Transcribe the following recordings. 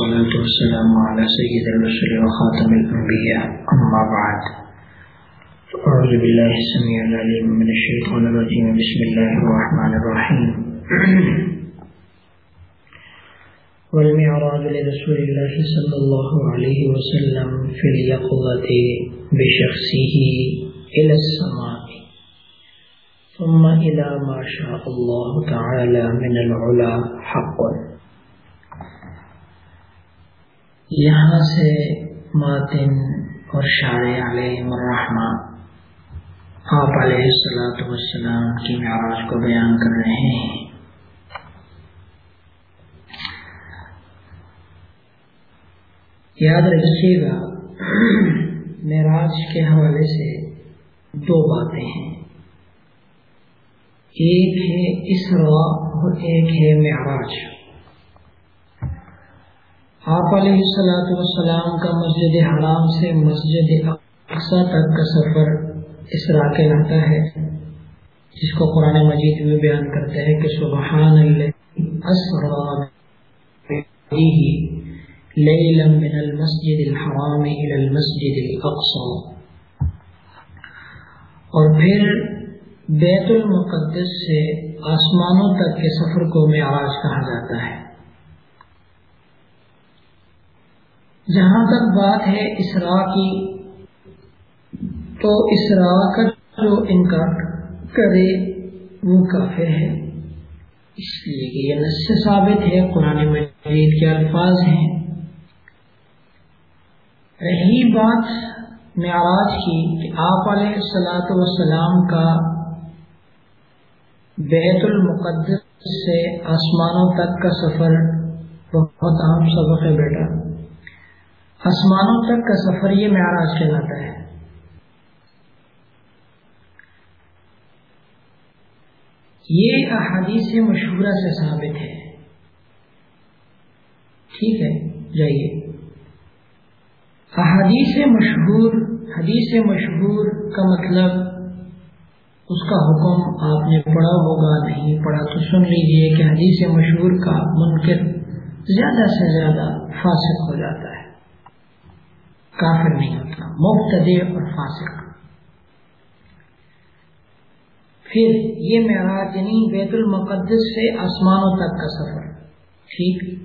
والصلاة والسلام على سيد الرسل وخاتم الأنبياء. أما بعد. أعوذ بالله السميع العليم من الشيطان الرجيم. بسم الله الرحمن الرحيم. والمعراج لرسول الله صلى الله عليه وسلم في اليقظة بشخصه إلى السماء. ثم إلى ما شاء الله تعالى من العلا حق یہاں سے ماتن اور شاع علیہ الرحمہ آپ علیہ السلاۃ والسلام کی معراج کو بیان کر رہے ہیں۔ یاد رکھیے گا، معراج کے حوالے سے دو باتیں ہیں۔ ایک ہے اسرا اور ایک ہے معراج۔ آپ علیہ السلاۃ والسلام کا مسجد حرام سے مسجد اقسا تک کا سفر اس اسرا کہلاتا ہے، جس کو قرآن مجید میں بیان کرتے ہیں کہ سبحان اللہ اسرا لیلا من المسجد الحرام الى المسجد الاقصى اور پھر بیت المقدس سے آسمانوں تک کے سفر کو معراج کہا جاتا ہے۔ جہاں تک بات ہے اسرا کی، تو اسرا کا جو انکار کرے وہ کافر ہے۔ اس لیے کہ یہ نس سے ثابت ہے، قرآن مجید کے الفاظ ہیں۔ رہی بات معراج کی کہ آپ علیہ السلاۃ والسلام کا بیت المقدس سے آسمانوں تک کا سفر بہت اہم سبق ہے بیٹا۔ آسمانوں تک کا سفر یہ معراج کہلاتا ہے۔ یہ احادیث مشہورہ سے ثابت ہے۔ ٹھیک ہے، جائیے۔ احادیث مشہور، حدیث مشہور کا مطلب اس کا حکم آپ نے پڑھا ہوگا، نہیں پڑھا تو سن لیجیے کہ حدیث مشہور کا منکر زیادہ سے زیادہ فاسق ہو جاتا ہے۔ کافر نہیں ہوتا مبتدی اور فاسق۔ پھر یہ معراج یعنی بیت المقدس سے آسمانوں تک کا سفر۔ ٹھیک۔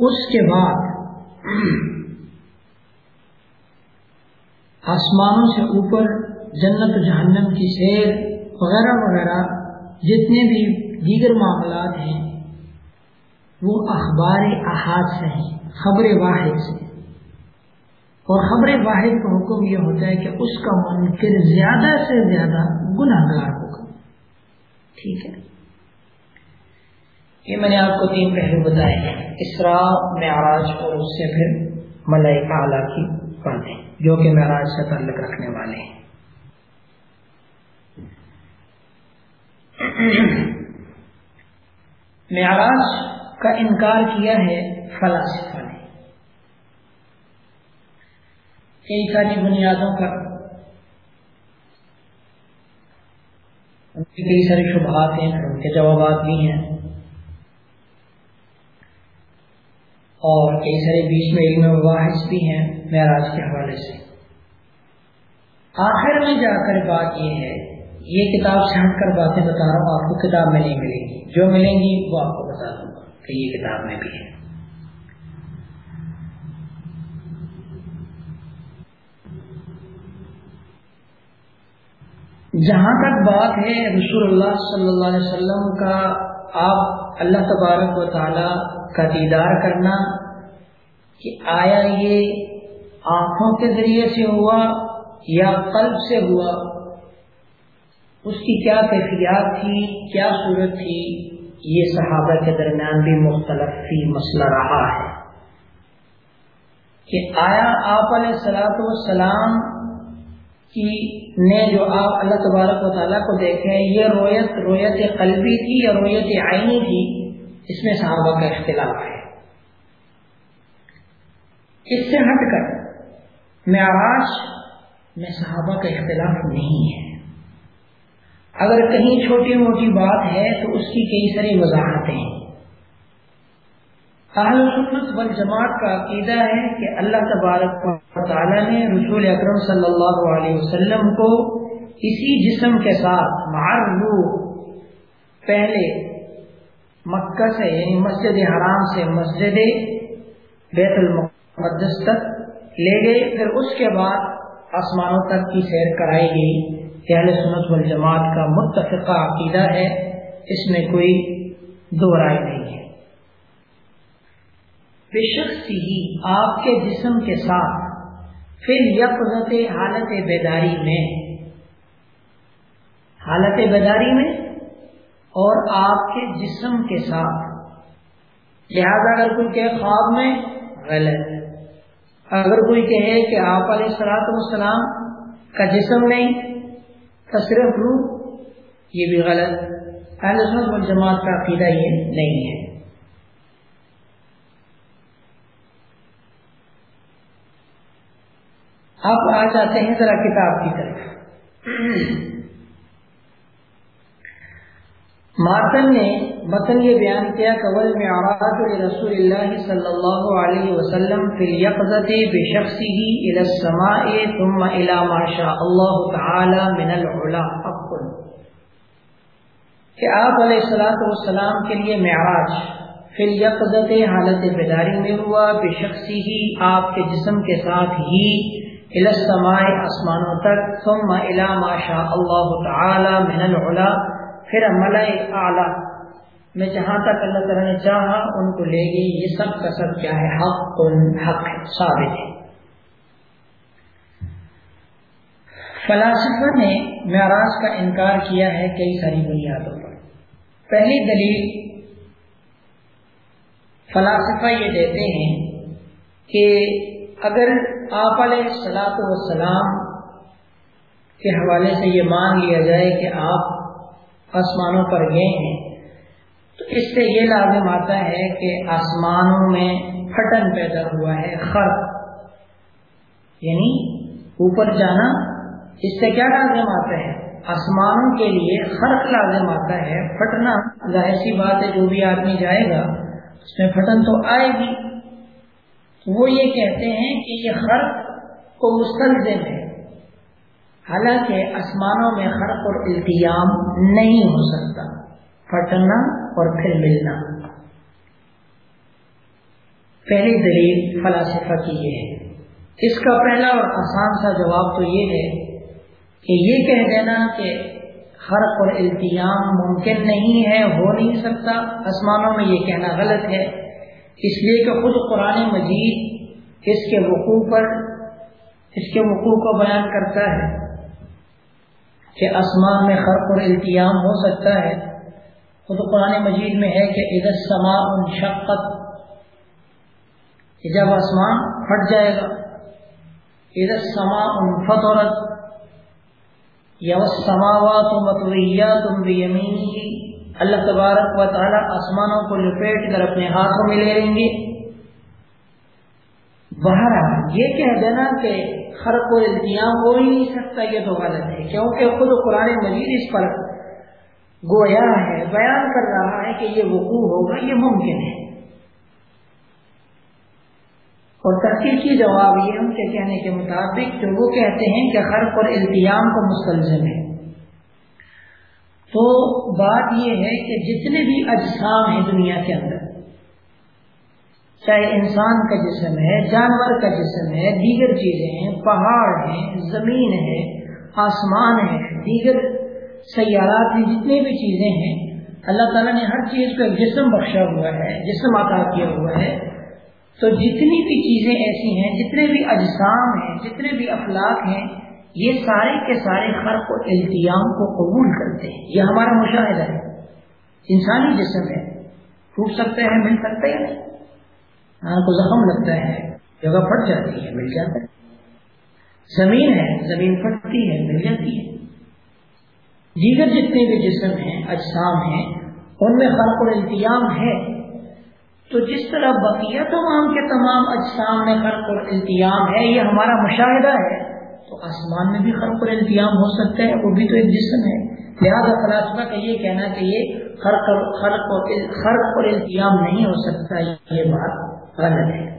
اس کے بعد آسمانوں سے اوپر جنت جہنم کی سیر وغیرہ وغیرہ، جتنے بھی دیگر معاملات ہیں، وہ اخبار احاد سے ہیں، خبر واحد سے۔ اور خبر واحد کا حکم یہ ہوتا ہے کہ اس کا منکر زیادہ سے زیادہ گناہ گار ہوگا۔ ٹھیک ہے؟ یہ میں نے آپ کو تین پہلو بتائے ہیں۔ اسرا معراج اور اس سے پھر ملائکہ اعلیٰ کی باتیں، جو کہ معراج سے تعلق رکھنے والے ہیں۔ معراج کا انکار کیا ہے فلاسفہ نے کئی ساری بنیادوں پر۔ ان کی کئی ساری شبہات ہیں، ان کے جوابات بھی ہیں۔ اور کئی سارے بیچ میں علم مباحث بھی ہیں معراج کے حوالے سے۔ آخر میں جا کر بات یہ ہے، یہ کتاب سے ہٹ کر باتیں بتا رہا ہوں، آپ کو کتاب میں نہیں ملے گی۔ جو ملیں گی وہ آپ کو بتا دوں گا کہ یہ کتاب میں بھی ہے جہاں تک بات ہے رسول اللہ صلی اللہ علیہ وسلم کا، آپ اللہ تبارک و تعالی کا دیدار کرنا کہ آیا یہ آنکھوں کے ذریعے سے ہوا یا قلب سے ہوا؟ اس کی کیا کیفیات تھی، کیا صورت تھی؟ یہ صحابہ کے درمیان بھی مختلف فی مسئلہ رہا ہے کہ آیا آپ علیہ سلاۃ والسلام کی نے جو آپ اللہ تبارک و تعالیٰ کو دیکھیں یہ رویت رویت قلبی تھی یا رویت عینی تھی؟ اس میں صحابہ کا اختلاف ہے۔ اس سے ہٹ کر معراج میں صحابہ کا اختلاف نہیں ہے۔ اگر کہیں چھوٹی موٹی بات ہے تو اس کی کئی ساری وضاحتیں ہیں۔ اہل سنت والجماعت کا عقیدہ ہے کہ اللہ تبارک و تعالی نے رسول اکرم صلی اللہ علیہ وسلم کو اسی جسم کے ساتھ معرو پہلے مکہ سے یعنی مسجد حرام سے مسجد بیت المقدس تک لے گئے، پھر اس کے بعد آسمانوں تک کی سیر کرائی گئی اہل سنت والجماعت کا متفقہ عقیدہ ہے، اس میں کوئی دو رائے نہیں ہے۔ بے شخص ہی آپ کے جسم کے ساتھ پھر یکزت حالت بیداری میں۔ حالت بیداری میں اور آپ کے جسم کے ساتھ۔ لہذا اگر کوئی کہ خواب میں، غلط۔ اگر کوئی کہے کہ آپ علیہ السلاط والسلام کا جسم نہیں تصرف روح، یہ بھی غلط۔ اہل جماعت کا عقیدہ یہ نہیں ہے۔ آپ آ جاتے ہیں ذرا کتاب کی طرف۔ ماتن نے متن یہ بیان کیا قبل میں آواز رسول اللہ صلی اللہ علیہ وسلم فی الیقظت بشخصی الى السماء ثم الى ما شاء اللہ تعالی من العلا۔ حق کہ آپ علیہ الصلوۃ والسلام کے لیے معراج فی الیقظت حالت بیداری میں ہوا بشخصی ہی آپ کے جسم کے ساتھ ہی السماء آسمانوں تک، ثم الى ما شاء اللہ تعالی من العلا، پھر ملائے اعلی، میں جہاں تک اللہ تعالیٰ نے چاہا ان کو لے گئی یہ سب کا سب کیا ہے؟ حق حق ہے ثابت ہے۔ فلاسفہ نے معراج کا انکار کیا ہے کئی ساری بنیادوں پر۔ پہلی دلیل، فلاسفہ یہ دیتے ہیں کہ اگر آپ علیہ سلاط وسلام کے حوالے سے یہ مان لیا جائے کہ آپ آسمانوں پر گئے ہیں، تو اس سے یہ لازم آتا ہے کہ آسمانوں میں پھٹن پیدا ہوا ہے خرق یعنی اوپر جانا۔ اس سے کیا لازم آتا ہے؟ آسمانوں کے لیے خرق لازم آتا ہے، پھٹنا۔ ظاہر سی بات ہے، جو بھی آدمی جائے گا، اس میں پھٹن تو آئے گی۔ وہ یہ کہتے ہیں کہ یہ خرق کو مستلزم ہے۔ حالانکہ آسمانوں میں خرق اور التیام نہیں ہو سکتا۔ پھٹنا اور پھر ملنا۔ پہلی دلیل فلاسفہ کی یہ ہے۔ اس کا پہلا اور آسان سا جواب تو یہ ہے کہ یہ کہہ دینا کہ خرق اور التیام ممکن نہیں ہے، ہو نہیں سکتا۔ آسمانوں میں یہ کہنا غلط ہے۔ اس لیے کہ خود قرآن مجید اس کے وقوع پر، اس کے وقوع کو بیان کرتا ہے کہ آسمان میں خرق اور التیام ہو سکتا ہے۔ خود قرآن مجید میں ہے کہ ادھر سما ان شقت جب آسمان پھٹ جائے گا۔ ادھر سما ان فتورت یا سماوات تم بھی اللہ تبارک و تعالیٰ آسمانوں کو لپیٹ کر اپنے ہاتھوں میں لے لیں گے۔ باہر یہ کہہ دینا کہ خرق و التیام ہو ہی نہیں سکتا، یہ تو غلط ہے، کیونکہ خود قرآن مجید اس پر گویا ہے، بیان کر رہا ہے کہ یہ وقوع ہوگا، یہ ممکن ہے۔ اور ترکیب کی جواب یہ ان کے کہنے کے مطابق جو وہ کہتے ہیں کہ خرق اور التیام کو مستلزم ہے۔ تو بات یہ ہے کہ جتنے بھی اجسام ہیں دنیا کے اندر، چاہے انسان کا جسم ہے، جانور کا جسم ہے، دیگر چیزیں ہیں، پہاڑ ہیں، زمین ہے، آسمان ہے، دیگر سیارات میں جتنی بھی چیزیں ہیں، اللہ تعالیٰ نے ہر چیز کو ایک جسم بخشا ہوا ہے، جسم عطا کیا ہوا ہے۔ تو جتنی بھی چیزیں ایسی ہیں، جتنے بھی اجسام ہیں، جتنے بھی افلاق ہیں یہ سارے کے سارے خرق و التیام کو قبول کرتے ہیں۔ یہ ہمارا مشاہدہ ہے۔ انسانی جسم ہے۔ ٹوٹ سکتے ہیں، مل سکتے ہیں۔ ہاں کو زخم لگتا ہے، جگہ پھٹ جاتی ہے، مل جاتا ہے۔ زمین ہے، زمین پھٹتی ہے، مل جاتی ہے۔ دیگر جتنے بھی جسم ہیں، اجسام ہیں، ان میں خرق و التیام ہے۔ تو جس طرح بقیہ تمام کے تمام اجسام میں خرق اور التیام ہے، یہ ہمارا مشاہدہ ہے۔ تو آسمان میں بھی خرق التیام ہو سکتا ہے، وہ بھی تو ایک جسم ہے۔ لہٰذا فلاسفہ کا یہ کہنا کہ یہ خرق اور التیام نہیں ہو سکتا، یہ بات غلط ہے۔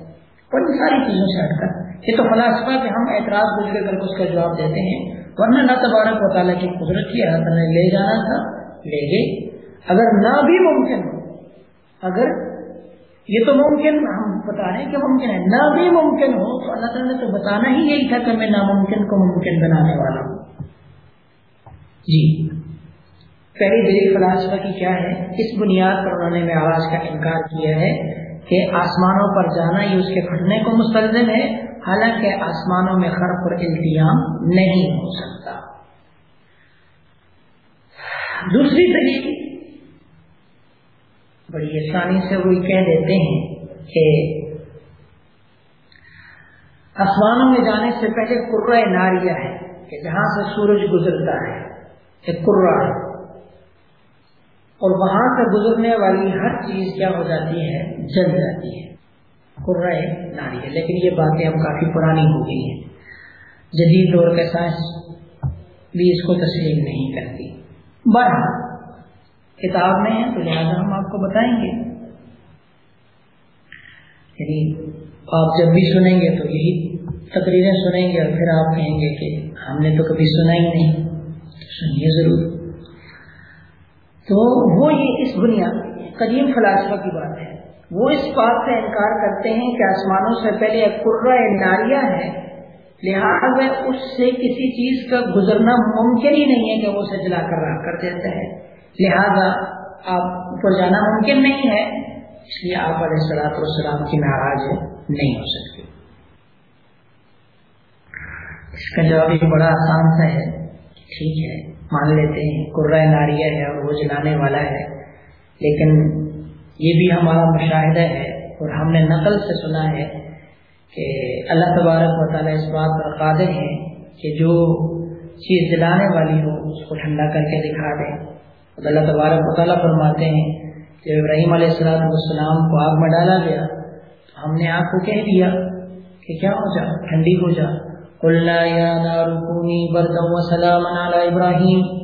اور ان ساری چیزوں سے ہٹ کر، یہ تو فلاسفہ کہ ہم اعتراض گزرے کر کے اس کا جواب دیتے ہیں۔ ورنہ نہ تبارک و تعالیٰ کی قدرت کی حالت نے لے جانا تھا، لے گئے اگر نہ بھی ممکن ہو، اگر یہ تو ممکن ہم بتا رہے ہیں کہ ممکن ہے۔ نہ بھی ممکن ہو تو اللہ تعالیٰ نے تو بتانا ہی یہی تھا کہ میں ناممکن کو ممکن بنانے والا ہوں۔ جی۔ پہلی دلیل فلاسفہ کی کیا ہے؟ اس بنیاد پر انہوں نے معراج کا انکار کیا ہے کہ آسمانوں پر جانا یہ اس کے پھٹنے کو مستلزم ہے، حالانکہ آسمانوں میں خرف اور التیام نہیں ہو سکتا۔ دوسری دلیل بڑی آسانی سے وہ کہہ دیتے ہیں کہ آسمانوں میں جانے سے پہلے قرہ ناریہ ہے، کہ جہاں سے سورج گزرتا ہے، ایک قرہ ہے۔ اور وہاں سے گزرنے والی ہر چیز کیا ہو جاتی ہے؟ جل جاتی ہے۔ قرہ ناری ہے لیکن یہ باتیں اب کافی پرانی ہو گئی ہیں۔ جدید دور کے سائنس بھی اس کو تسلیم نہیں کرتی بڑا کتاب میں ہے تو لہٰذا ہم آپ کو بتائیں گے۔ یعنی آپ جب بھی سنیں گے تو یہی تقریریں سنیں گے اور پھر آپ کہیں گے کہ ہم نے تو کبھی سنا ہی نہیں۔ سنیے ضرور۔ تو وہ یہ اس بنیاد قدیم فلاسفہ کی بات ہے۔ وہ اس بات سے انکار کرتے ہیں کہ آسمانوں سے پہلے ایک قرہ ناریہ ہے۔ لہٰذا اس سے کسی چیز کا گزرنا ممکن ہی نہیں ہے کہ وہ اسے جلا کر رکھ کر دیتا ہے۔ لہذا آپ کو جانا ممکن نہیں ہے۔ اس لیے آپ علیہ السلاط والسلام کی ناراض ہے نہیں ہو سکتے۔ اس کا جواب ایک بڑا آسان سا ہے ٹھیک ہے، مان لیتے ہیں قرہ ناریہ ہے اور وہ جلانے والا ہے۔ لیکن یہ بھی ہمارا مشاہدہ ہے اور ہم نے نقل سے سنا ہے کہ اللہ تبارک و تعالیٰ اس بات پر قادر ہے کہ جو چیز جلانے والی ہو، اس کو ٹھنڈا کر کے دکھا دیں۔ اللہ تبارک و تعالیٰ فرماتے ہیں کہ ابراہیم علیہ السلام والسلام کو آگ میں ڈالا گیا۔ ہم نے آگ کو کہہ دیا کہ کیا ہو جا، ٹھنڈی ہو جا۔ ابراہیم۔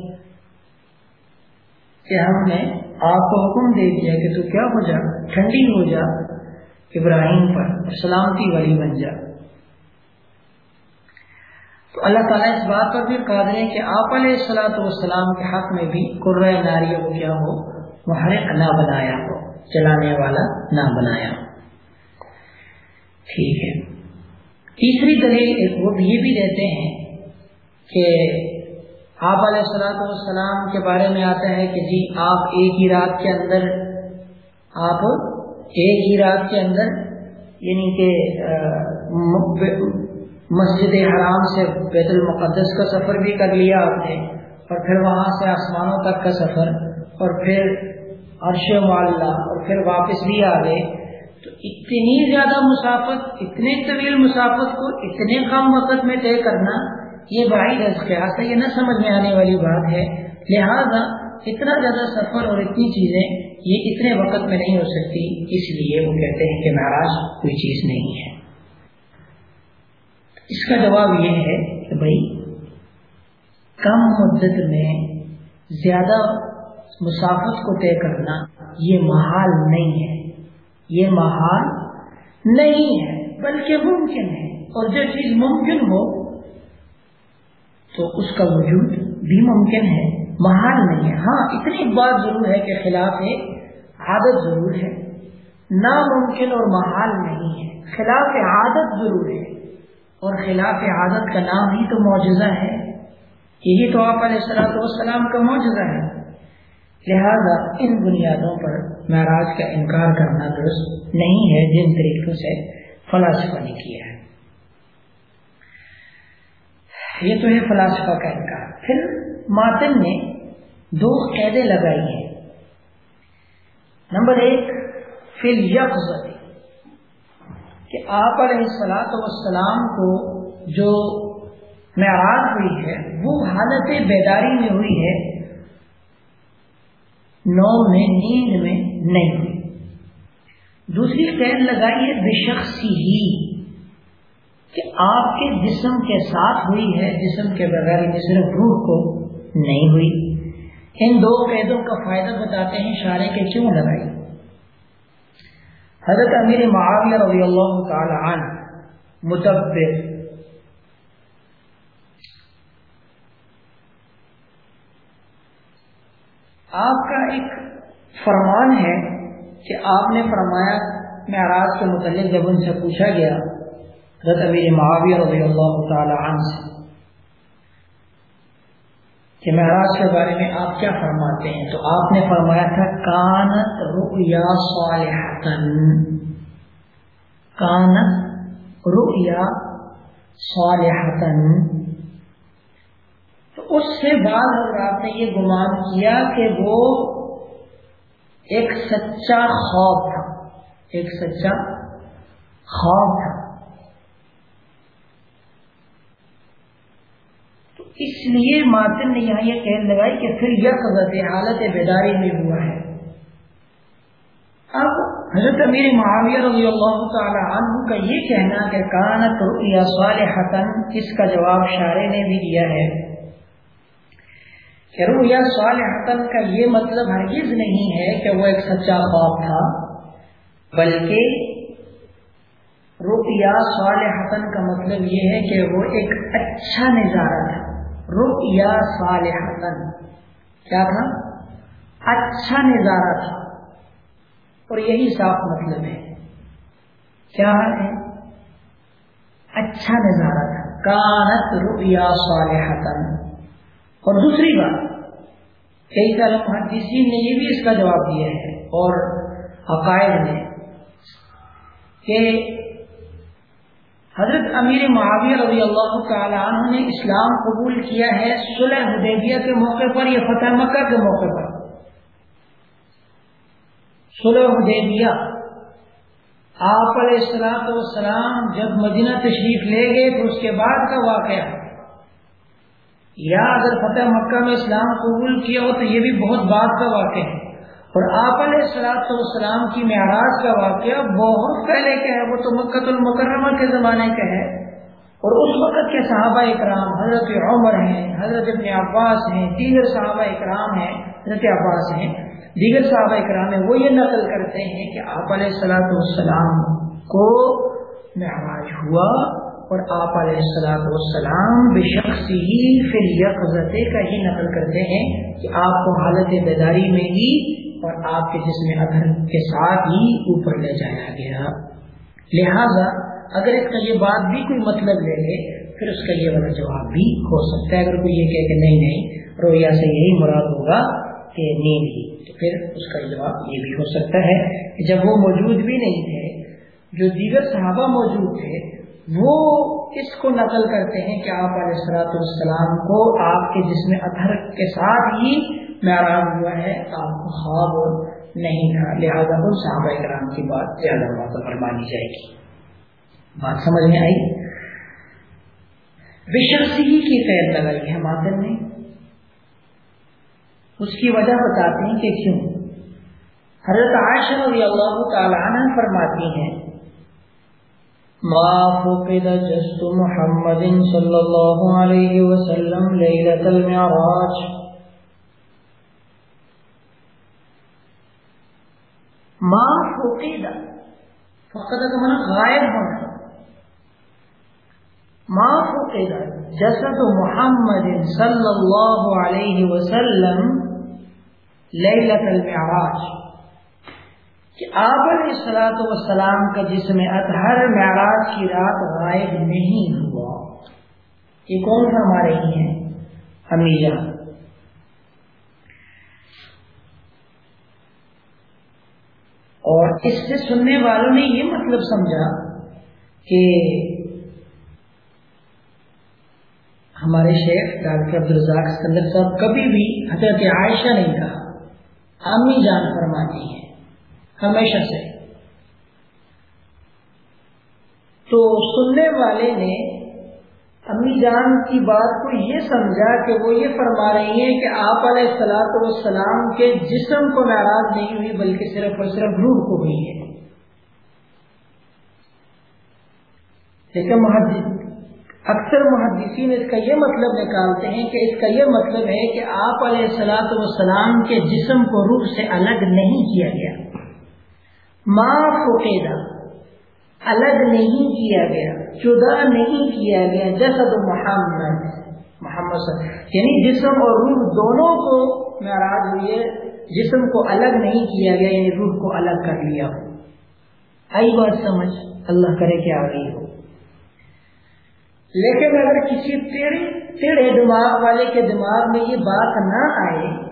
کہ ہم نے آپ کو حکم دے دیا کہ تو کیا ہو جا، ٹھنڈی ہو جا، ابراہیم پر سلامتی والی بن جا۔ تو اللہ تعالیٰ اس بات پر بھی قادر ہے کہ آپ علیہ السلاۃ والسلام کے حق میں بھی قرہ ناریہ کو کیا ہو وہ ہر نہ بنایا ہو، چلانے والا نہ بنایا ہو۔ ٹھیک ہے۔ تیسری دلیل ایک وہ یہ بھی دیتے ہیں کہ آپ علیہ السلاۃ والسلام کے بارے میں آتا ہے کہ جی آپ ایک ہی رات کے اندر، آپ ایک ہی رات کے اندر یعنی کہ مسجد حرام سے بیت المقدس کا سفر بھی کر لیا آپ نے، اور پھر وہاں سے آسمانوں تک کا سفر، اور پھر عرش معلّہ اور پھر واپس بھی آ گئے۔ اتنی زیادہ مسافت، اتنے طویل مسافت کو اتنے کم وقت میں طے کرنا، یہ بڑی رضحیات ہے یہ نہ سمجھ میں آنے والی بات ہے۔ لہذا اتنا زیادہ سفر اور اتنی چیزیں یہ اتنے وقت میں نہیں ہو سکتی، اس لیے وہ کہتے ہیں کہ ناراض کوئی چیز نہیں ہے۔ اس کا جواب یہ ہے کہ بھائی، کم مدت میں زیادہ مسافت کو طے کرنا یہ محال نہیں ہے۔ یہ محال نہیں ہے، بلکہ ممکن ہے۔ اور جو چیز ممکن ہو، تو اس کا وجود بھی ممکن ہے۔ محال نہیں ہے۔ ہاں اتنی بات ضرور ہے کہ خلاف عادت ضرور ہے۔ ناممکن اور محال نہیں ہے۔ خلاف عادت ضرور ہے۔ اور خلاف عادت کا نام ہی تو معجزہ ہے۔ یہی تو آپ علیہ السلام والسلام کا معجزہ ہے۔ لہذا ان بنیادوں پر معراج کا انکار کرنا درست نہیں ہے جن طریقوں سے فلاسفہ نے کیا ہے۔ یہ تو ہے فلاسفہ کا انکار۔ پھر ماتن نے دو قیدیں لگائی ہیں۔ نمبر ایک فل یکز کہ آپ علیہ السلاط وسلام کو جو معراج ہوئی ہے، وہ حالت بیداری میں ہوئی ہے۔ نو میں، نیند میں نہیں۔ ہوئی دوسری قید لگائی ہے، بے شخصی ہی، کہ آپ کے جسم کے ساتھ ہوئی ہے، جسم کے بغیر صرف روح کو نہیں ہوئی۔ ان دو قیدوں کا فائدہ بتاتے ہیں، اشارے کے کیوں لگائی۔ حضرت امیر معاویہ رضی اللہ تعالی عنہ متبر آپ کا ایک فرمان ہے کہ آپ نے فرمایا، معراج کے متعلق جب ان سے پوچھا گیا، حضرت امیر معاویہ رضی اللہ تعالی عنہ سے، کہ معراج کے بارے میں آپ کیا فرماتے ہیں؟ تو آپ نے فرمایا تھا کانت رؤیا صالحتن کانت رؤیا صالحتن اس سے بعد حضرات نے یہ گمان کیا کہ وہ ایک سچا خواب تھا۔ ایک سچا خواب تھا۔ تو اس لیے ماتن نے یہاں یہ کہنے لگائی کہ پھر یہ قدرت حالت بیداری میں ہوا ہے۔ اب حضرت امیر معاویہ رضی اللہ تعالی عنہ کا یہ کہنا کہ کانت یا صالحتا، اس کا جواب شارے نے بھی دیا ہے۔ کہ رویا صالحتن کا یہ مطلب ہرگز نہیں ہے کہ وہ ایک سچا خواب تھا، بلکہ رویا صالحتن کا مطلب یہ ہے کہ وہ ایک اچھا نظارہ تھا۔ رویا صالحتن کیا تھا؟ اچھا نظارہ تھا۔ اور یہی صاف مطلب ہے۔ کیا ہے؟ اچھا نظارہ تھا۔ کانت رویا صالحتن اور دوسری بات کئی سارے محدثین نے یہ بھی اس کا جواب دیا ہے اور عقائد نے کہ حضرت امیر معاویہ رضی اللہ تعالی عنہ نے اسلام قبول کیا ہے صلح حدیبیہ کے موقع پر یا فتح مکہ کے موقع پر؟ صلح حدیبیہ۔ آپ علیہ السلام والسلام جب مدینہ تشریف لے گئے تو اس کے بعد کا واقعہ یا اگر فتح مکہ میں اسلام قبول کیا ہو تو یہ بھی بہت بات کا واقعہ ہے۔ اور آپ علیہ السلاط والسلام کی معراج کا واقعہ بہت پہلے کا ہے، وہ تو مکت المکرمہ کے زمانے کا ہے۔ اور اس وقت کے صحابہ اکرام حضرت عمر ہیں، حضرت ابن عباس ہیں، دیگر صحابہ اکرام ہیں، حضرت عباس ہیں۔ دیگر صحابہ اکرام ہیں، وہ یہ نقل کرتے ہیں کہ آپ علیہ السلاۃ والسلام کو معراج ہوا۔ اور آپ علیہ السلام والسلام بے شخص ہی پھر یکزتے کا ہی نقل کرتے ہیں کہ آپ کو حالت بیداری میں ہی اور آپ کے جسم ادھر کے ساتھ ہی اوپر لے جایا گیا۔ لہذا اگر اس کا یہ بات بھی کوئی مطلب لے لے، پھر اس کا یہ والا جواب بھی ہو سکتا ہے۔ اگر کوئی یہ کہے کہ نہیں نہیں رویا سے یہی مراد ہوگا کہ نیند ہی۔ تو پھر اس کا جواب یہ بھی ہو سکتا ہے کہ جب وہ موجود بھی نہیں تھے، جو دیگر صحابہ موجود تھے وہ اس کو نقل کرتے ہیں کہ آپ علیہ السلاۃ والسلام کو آپ کے جسم ادھر کے ساتھ ہی معراج ہوا ہے، آپ کو خواب نہیں تھا۔ لہٰذا وہ صحابہ کرام کی بات زیادہ بات پر مانی جائے گی۔ بات سمجھ میں آئی؟ بشخصی کی قید لگائی ہے ماتن نے۔ اس کی وجہ بتاتے ہیں کہ کیوں؟ حضرت عائشہ رضی اللہ تعالیٰ عنہ فرماتی ہیں ما فقد جست محمد صلی اللہ علیہ وسلم لیلت المعراج. ما فقد فقد کا معنی غائب ہونا. ما فقد جسد محمد صلی اللہ علیہ وسلم لیلت المعراج. کہ آپ علیہ السلاۃ وسلام کا جسم اطہر معراج کی رات غائب نہیں ہوا۔ یہ کون فرما رہی ہیں؟ امیجا اور اس سے سننے والوں نے یہ مطلب سمجھا کہ ہمارے شیخ ڈاکٹر عبدالرزاق سکندر صاحب کبھی بھی حضرت عائشہ نہیں کہا۔ امی جان فرماتی ہیں۔ ہمیشہ سے۔ تو سننے والے نے امی جان کی بات کو یہ سمجھا کہ وہ یہ فرما رہی ہیں کہ آپ علیہ السلاط والسلام کے جسم کو ناراض نہیں ہوئی بلکہ صرف اور صرف روح کو ہوئی ہے۔ لیکن اکثر محدثین اس کا یہ مطلب نکالتے ہیں کہ اس کا یہ مطلب ہے کہ آپ علیہ السلاۃ والسلام کے جسم کو روح سے الگ نہیں کیا گیا۔ ما فقیدہ الگ نہیں کیا گیا، جدا نہیں کیا گیا، جسد محمد محمد صلی یعنی جسم اور روح دونوں کو ناراض ہوئی ہے جسم کو الگ نہیں کیا گیا یعنی روح کو الگ کر لیا۔ ہو آئی بات سمجھ، اللہ کرے کہ آ گئی ہو۔ لیکن اگر کسی ٹیڑھے ٹیڑھے دماغ والے کے دماغ میں یہ بات نہ آئے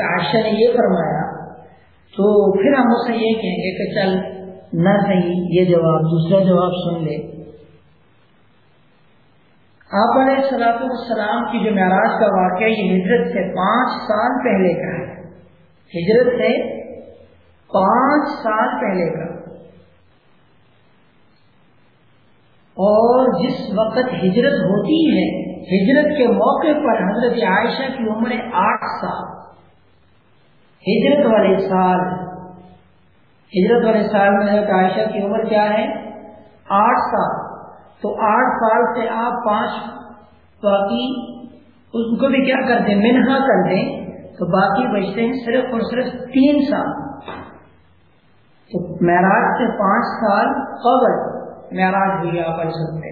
عائشہ نے یہ فرمایا تو پھر ہم اسے یہ کہیں گے کہ چل، نہ صحیح، یہ جواب، دوسرا جواب سن لے۔ آپ علیہ سلاط السلام کی جو معراج کا واقعہ یہ ہجرت سے پانچ سال پہلے کا ہے۔ ہجرت سے پانچ سال پہلے کا۔ اور جس وقت ہجرت ہوتی ہے، ہجرت کے موقع پر حضرت عائشہ کی عمر آٹھ سال۔ ہجرت والے سال، ہجرت والے سال میں حضرت عائشہ کی عمر کیا ہے؟ آٹھ سال۔ تو آٹھ سال سے آپ پانچ باقی اس کو بھی کیا کرتے منہا کر دیں۔ تو باقی بچتے ہیں صرف اور صرف تین سال۔ تو معراج سے پانچ سال قبل معراج ہوئی آپ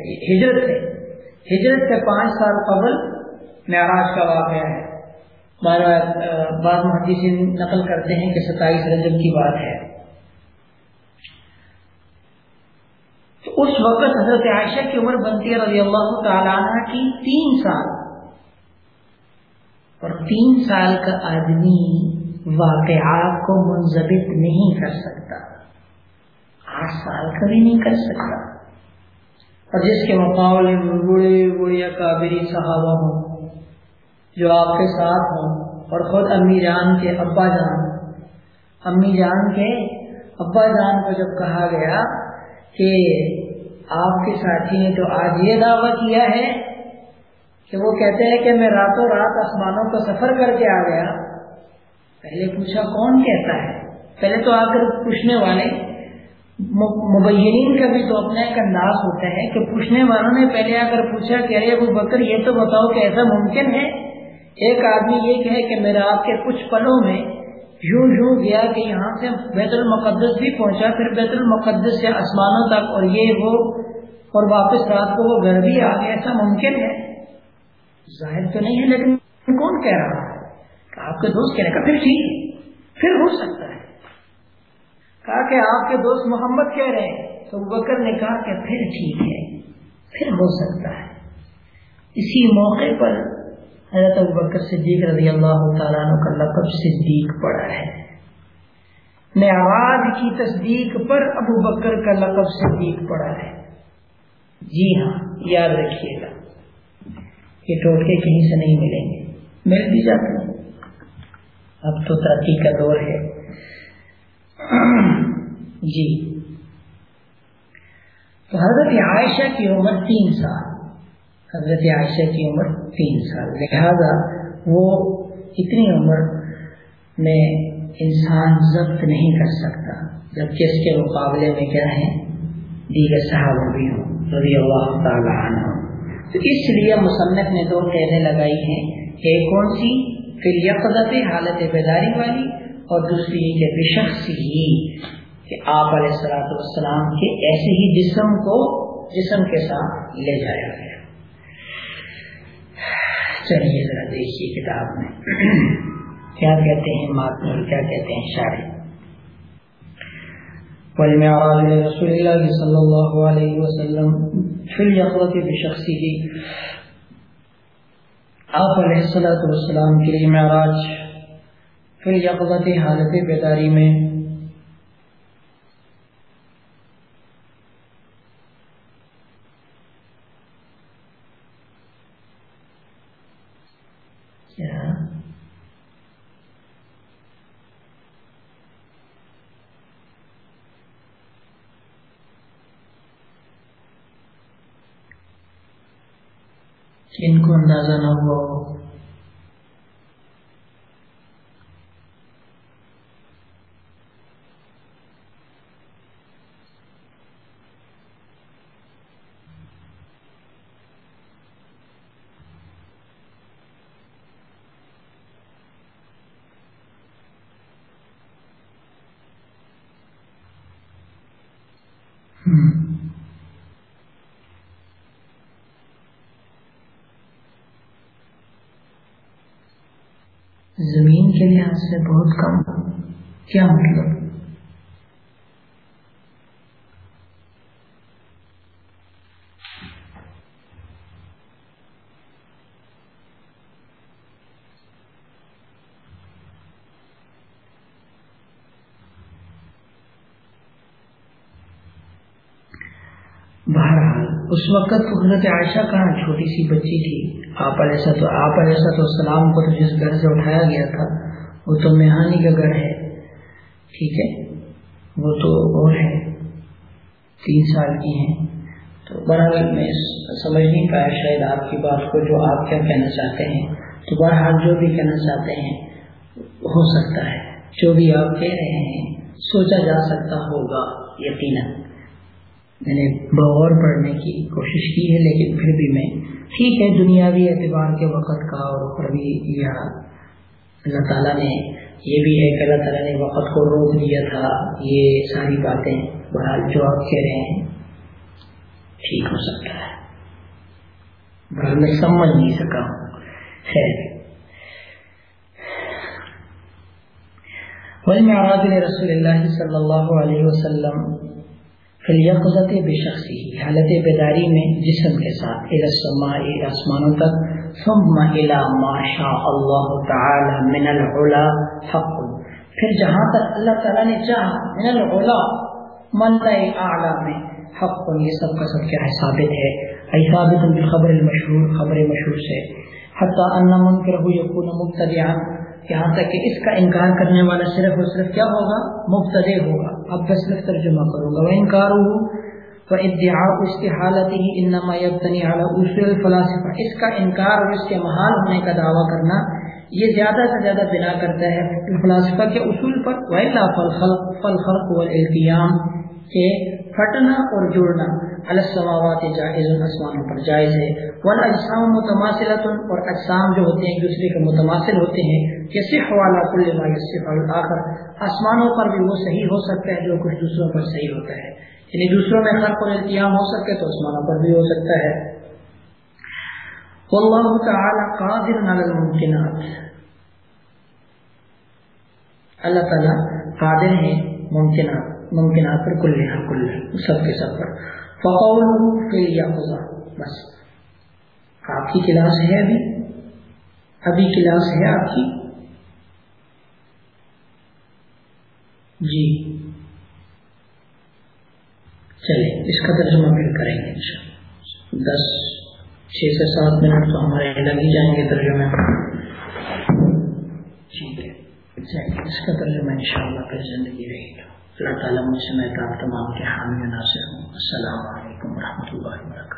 ہجرت سے۔ ہجرت سے پانچ سال قبل معراج کا واقعہ ہے۔ بعض محدث نقل کرتے ہیں کہ ستائیس رجب کی بات ہے۔ تو اس وقت حضرت عائشہ کی عمر بنتی ہے رضی اللہ تعالیٰ عنہ کی تین سال۔ اور تین سال کا آدمی واقعات کو منظمت نہیں کر سکتا۔ آٹھ سال کا بھی نہیں کر سکتا۔ اور جس کے مقابلے میں بوڑھے بوڑھے کابری، صحابہ ہوں۔ جو آپ کے ساتھ ہوں اور خود امی جان کے ابا جان۔ امی جان کے ابا جان کو جب کہا گیا کہ آپ کے ساتھی نے تو آج یہ دعویٰ کیا ہے کہ وہ کہتے ہیں کہ میں راتوں رات آسمانوں کا سفر کر کے آ گیا۔ پہلے پوچھا کون کہتا ہے؟ پہلے تو آ کر پوچھنے والے مبینین کا بھی تو اپنا ایک انداز ہوتا ہے کہ پوچھنے والوں نے پہلے آ کر پوچھا کہ ارے ابو بکر یہ تو بتاؤ کہ ایسا ممکن ہے؟ ایک آدمی یہ کہے کہ میرا آپ کے کچھ پلوں میں یوں یوں گیا کہ یہاں سے بیت المقدس بھی پہنچا، پھر بیت المقدس سے آسمانوں تک اور یہ وہ، اور واپس رات کو وہ گھر بھی آ گیا، ایسا ممکن ہے؟ ظاہر تو نہیں ہے، لیکن کون کہہ رہا ہے؟ آپ کے دوست کہنے کا پھر ٹھیک پھر ہو سکتا ہے۔ کہا کہ آپ کے دوست محمد کہہ رہے ہیں، تو بکر نے کہا کہ پھر ٹھیک ہے، پھر ہو سکتا ہے۔ اسی موقع پر حضرت بکر صدیق رضی اللہ تعالیٰ عنہ کا لقب صدیق پڑا ہے۔ نعراج کی تصدیق پر ابو بکر کا لقب صدیق پڑا ہے۔ جی ہاں یاد رکھیے گا۔ یہ ٹوٹکے کہیں سے نہیں ملیں گے۔ مل بھی جاتے ہیں۔ اب تو ترقی کا دور ہے۔ جی۔ تو حضرت عائشہ کی عمر تین سال۔ حضرت عائشہ کی عمر تین سال۔ لہذا وہ اتنی عمر میں انسان ضبط نہیں کر سکتا، جبکہ اس کے مقابلے میں کیا ہے دیگر صحابہ بھی ہوں۔ رضی اللہ تعالیٰ عنہ۔ تو اس لیے مصنف نے دو قیدیں لگائی ہیں ایک کون سی؟ پھر یقت حالت بیداری والی، اور دوسری یہ کہ بشخص ہی کہ آپ علیہ السلاۃ والسلام کے ایسے ہی جسم کو، جسم کے ساتھ لے جایا گیا۔ چلیے ذرا دیکھیے کتاب میں۔ کیا کہتے ہیں ماتم کیا کہتے ہیں شاعری والمعراج رسول اللہ صلی اللہ علیہ وسلم فی الیقوت بشخصی آپ علیہ السلام کے لیے معراج پھر یقت حالت بیداری میں جنازہ نہ ہوا ہو Hmm. لحاظ سے بہت کم کیا مطلب؟ بہرحال، اس وقت تو حضرت عائشہ کہاں چھوٹی سی بچی تھی؟ آپ علیہ تو آپ علیہ السلام کو تو جس گھر سے اٹھایا گیا تھا وہ تو میہانی کا گھر ہے۔ ٹھیک ہے؟ وہ تو اور ہے تین سال کی ہیں۔ تو بہرحال میں سمجھ نہیں پایا شاید آپ کی بات کو جو آپ کیا کہنا چاہتے ہیں۔ تو بہرحال جو بھی کہنا چاہتے ہیں، ہو سکتا ہے۔ جو بھی آپ کہہ رہے ہیں، سوچا جا سکتا ہوگا یقیناً۔ میں نے بغور پڑھنے کی کوشش کی ہے، لیکن پھر بھی میں، ٹھیک ہے، دنیاوی اعتبار کے وقت کا اور اخروی یا اللہ تعالیٰ نے یہ بھی ہے کہ اللہ تعالیٰ نے وقت کو روک دیا تھا۔ یہ ساری باتیں بہرحال جو آپ کہہ رہے ہیں ٹھیک ہو سکتا ہے۔ بہرحال میں سمجھ نہیں سکا ہوں۔ خیر۔ رسول اللہ صلی اللہ علیہ وسلم فلیقظت بشخصی حالت بیداری میں جسم کے ساتھ آسمانوں تک ثم الى ما شاء اللہ تعالی من العلا حق پھر جہاں تک اللہ تعالی نے چاہا، من العلا ملع اعلی میں حق، یہ سب کا سب کیا ہے ثابت ہے۔ ای ثابت بالخبر المشہور خبر مشہور سے۔ حتی ان منکرہ یکون مبتدعا، یہاں تک کہ اس کا انکار کرنے والا صرف اور صرف کیا ہوگا؟ مبتدے ہوگا۔ اب میں صرف ترجمہ کروں گا۔ وہ انکار ہو تو ادعا اس کی حالت ہی انما یبتنی علی اصول فلاسفہ اس کا انکار اور اس کے محال ہونے کا دعویٰ کرنا، یہ زیادہ سے زیادہ بنا کرتا ہے فلاسفہ کے اصول پر۔ وَإِلَّا فَالْخَلْقُ۔ فَالْخَلْقُ وَالْإِلْقِيَامِ۔ کہ پھٹنا اور جڑنا السماوات جائز آسمانوں پر جائز ہے۔ ون اجسام متماثلۃ اور اجسام جو ہوتے ہیں ایک دوسرے کے متماثل ہوتے ہیں جیسے حوالہ کل ما یصف الاخر آسمانوں پر بھی وہ صحیح ہو سکتا ہے جو کچھ دوسروں پر صحیح ہوتا ہے۔ یعنی دوسروں میں خلق اور التیام ہو سکے تو آسمانوں پر بھی ہو سکتا ہے۔ واللہ تعالی قادر علی الممکنات۔ اللہ تعالی قادر ہے ممکنات ممکنات پر کل ہاں، کل ہاں، سب کے سب پر۔ فقول یا بس۔ آپ کی کلاس ہے ابھی؟ ابھی کلاس ہے آپ کی؟ جی۔ چلے اس کا ترجمہ پھر کریں گے دس، چھ سے سات منٹ تو ہمارے لگ ہی جائیں گے ترجمے۔ ٹھیک ہے۔ اس کا ترجمہ انشاءاللہ پھر زندگی رہے گا۔ اللہ تعالیٰ مجھ سے میں تمام کے حامی ناصر ہوں۔ السلام علیکم و رحمۃ اللہ وبرکاتہ۔